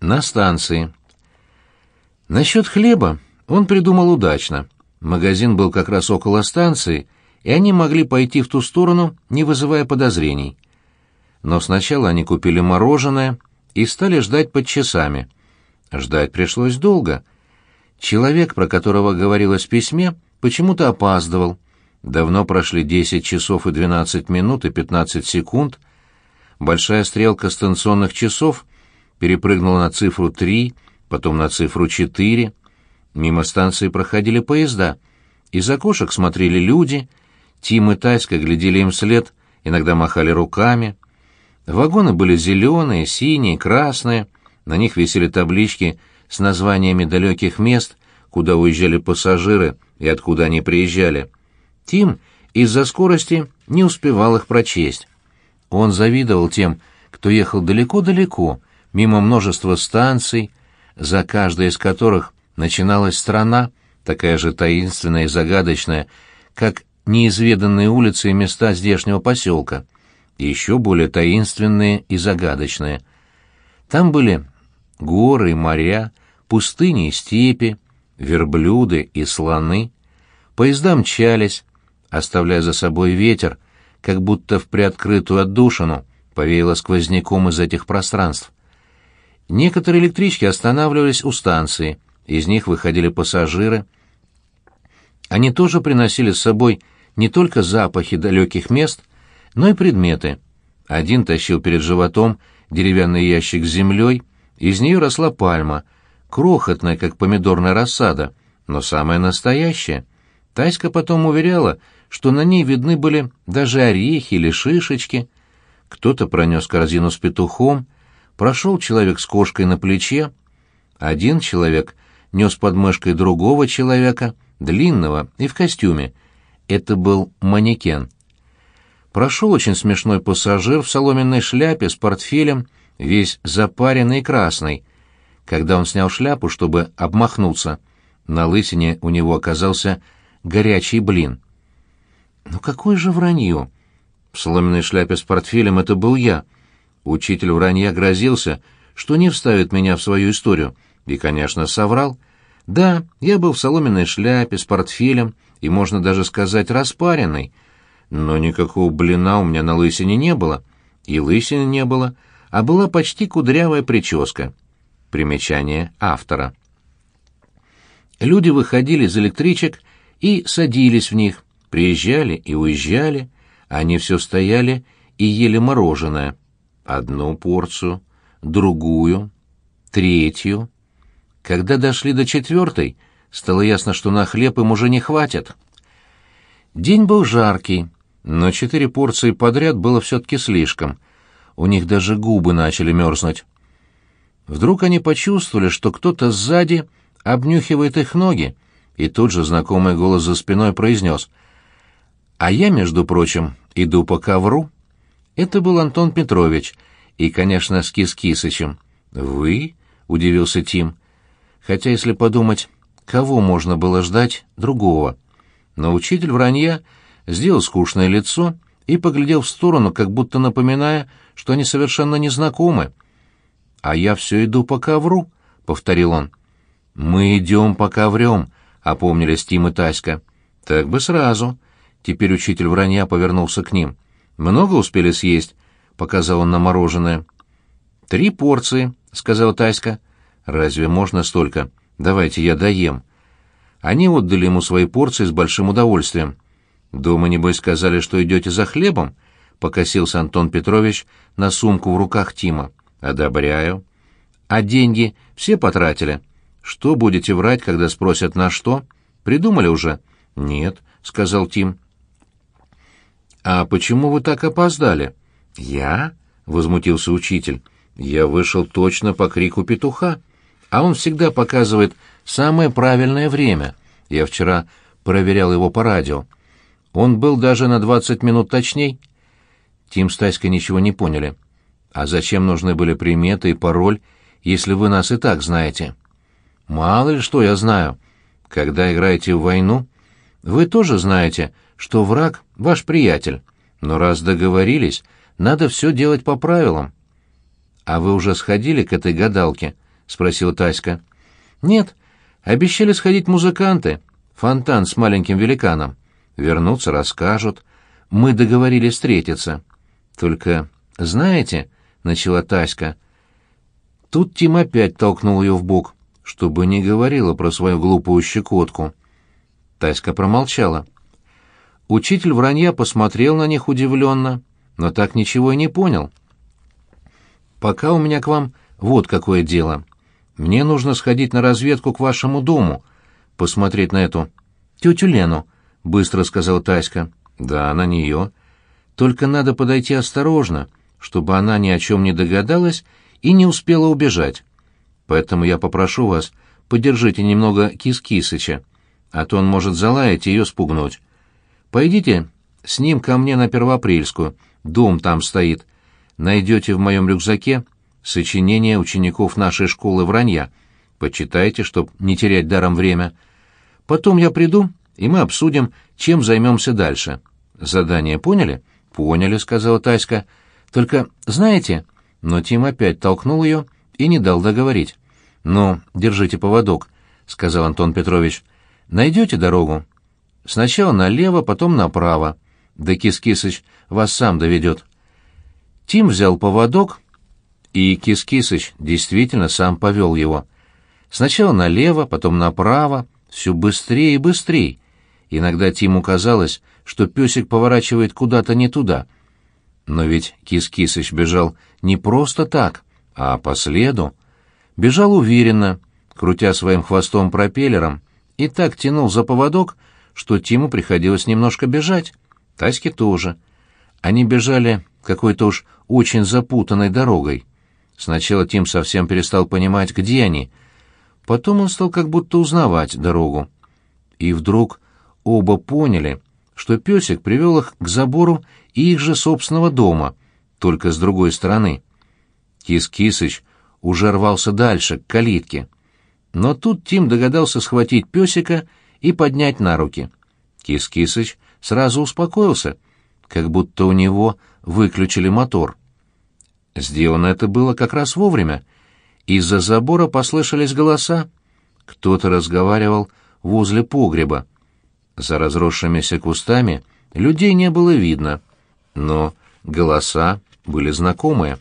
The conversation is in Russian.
На станции. Насчет хлеба он придумал удачно. Магазин был как раз около станции, и они могли пойти в ту сторону, не вызывая подозрений. Но сначала они купили мороженое и стали ждать под часами. Ждать пришлось долго. Человек, про которого говорилось в письме, почему-то опаздывал. Давно прошли 10 часов и 12 минут и 15 секунд. Большая стрелка станционных часов перепрыгнула на цифру 3, потом на цифру 4. Мимо станции проходили поезда. Из окошек смотрели люди. Тим и Тайска глядели им вслед, иногда махали руками. Вагоны были зеленые, синие, красные. На них висели таблички с названиями далеких мест, куда уезжали пассажиры и откуда они приезжали. Тим из-за скорости не успевал их прочесть. Он завидовал тем, кто ехал далеко-далеко, мимо множества станций, за каждой из которых начиналась страна, такая же таинственная и загадочная, как неизведанные улицы и места здешнего поселка, и еще более таинственные и загадочные. Там были горы и моря, пустыни и степи, верблюды и слоны. Поезда мчались, оставляя за собой ветер, как будто в приоткрытую отдушину повеяло сквозняком из этих пространств. Некоторые электрички останавливались у станции, из них выходили пассажиры. Они тоже приносили с собой не только запахи далеких мест, но и предметы. Один тащил перед животом деревянный ящик с землей, из нее росла пальма, крохотная, как помидорная рассада, но самая настоящая. Тайска потом уверяла, что на ней видны были даже орехи или шишечки. Кто-то пронес корзину с петухом, Прошел человек с кошкой на плече. Один человек нес под мышкой другого человека, длинного и в костюме. Это был манекен. Прошел очень смешной пассажир в соломенной шляпе с портфелем, весь запаренный и красный. Когда он снял шляпу, чтобы обмахнуться, на лысине у него оказался горячий блин. Ну какое же вранье! В соломенной шляпе с портфелем это был я — Учитель вранья грозился, что не вставит меня в свою историю, и, конечно, соврал. Да, я был в соломенной шляпе, с портфелем, и, можно даже сказать, распаренный. Но никакого блина у меня на лысине не было, и лысины не было, а была почти кудрявая прическа. Примечание автора. Люди выходили из электричек и садились в них, приезжали и уезжали, они все стояли и ели мороженое одну порцию, другую, третью. Когда дошли до четвертой, стало ясно, что на хлеб им уже не хватит. День был жаркий, но четыре порции подряд было все-таки слишком. У них даже губы начали мерзнуть. Вдруг они почувствовали, что кто-то сзади обнюхивает их ноги, и тут же знакомый голос за спиной произнес «А я, между прочим, иду по ковру». Это был Антон Петрович, и, конечно, с Кис-Кисычем. «Вы?» — удивился Тим. Хотя, если подумать, кого можно было ждать другого? Но учитель вранья сделал скучное лицо и поглядел в сторону, как будто напоминая, что они совершенно незнакомы. «А я все иду по ковру», — повторил он. «Мы идем по коврем», — опомнились Тим и Таська. «Так бы сразу». Теперь учитель вранья повернулся к ним. «Много успели съесть?» — показал он на мороженое. «Три порции», — сказал Таська. «Разве можно столько? Давайте я доем». Они отдали ему свои порции с большим удовольствием. «Дома, небось, сказали, что идете за хлебом?» — покосился Антон Петрович на сумку в руках Тима. «Одобряю». «А деньги все потратили? Что будете врать, когда спросят на что? Придумали уже?» «Нет», — сказал Тим. «А почему вы так опоздали?» «Я?» — возмутился учитель. «Я вышел точно по крику петуха, а он всегда показывает самое правильное время. Я вчера проверял его по радио. Он был даже на двадцать минут точней». Тим с Таськой ничего не поняли. «А зачем нужны были приметы и пароль, если вы нас и так знаете?» «Мало ли что я знаю. Когда играете в войну, вы тоже знаете, что враг — ваш приятель. Но раз договорились, надо все делать по правилам. А вы уже сходили к этой гадалке? спросила Таська. «Нет, обещали сходить музыканты. Фонтан с маленьким великаном. Вернутся, расскажут. Мы договорились встретиться. Только, знаете, — начала Таська. Тут Тим опять толкнул ее в бок, чтобы не говорила про свою глупую щекотку. Таська промолчала. Учитель вранья посмотрел на них удивленно, но так ничего и не понял. «Пока у меня к вам вот какое дело. Мне нужно сходить на разведку к вашему дому, посмотреть на эту тетю Лену», — быстро сказал Таська. «Да, на нее. Только надо подойти осторожно, чтобы она ни о чем не догадалась и не успела убежать. Поэтому я попрошу вас, подержите немного Кис-Кисыча, а то он может залаять и ее спугнуть. Пойдите с ним ко мне на Первоапрельскую, дом там стоит. Найдете в моем рюкзаке сочинения учеников нашей школы вранья. Почитайте, чтоб не терять даром время. Потом я приду, и мы обсудим, чем займемся дальше. Задание поняли? Поняли, сказала Таська. Только, знаете, но Тим опять толкнул ее и не дал договорить. «Ну, держите поводок», — сказал Антон Петрович. «Найдете дорогу? Сначала налево, потом направо. Да Кис-Кисыч вас сам доведет». Тим взял поводок, и Кис-Кисыч действительно сам повел его. Сначала налево, потом направо, все быстрее и быстрее. Иногда Тиму казалось, что песик поворачивает куда-то не туда. Но ведь Кис-Кисыч бежал не просто так, а по следу. Бежал уверенно, крутя своим хвостом пропеллером, и так тянул за поводок, что Тиму приходилось немножко бежать. Таське тоже. Они бежали какой-то уж очень запутанной дорогой. Сначала Тим совсем перестал понимать, где они. Потом он стал как будто узнавать дорогу. И вдруг оба поняли, что песик привел их к забору их же собственного дома, только с другой стороны. Кис-Кисыч уже рвался дальше, к калитке. Но тут Тим догадался схватить песика и поднять на руки. Кис-Кисыч сразу успокоился, как будто у него выключили мотор. Сделано это было как раз вовремя. Из-за забора послышались голоса. Кто-то разговаривал возле погреба. За разросшимися кустами людей не было видно, но голоса были знакомые.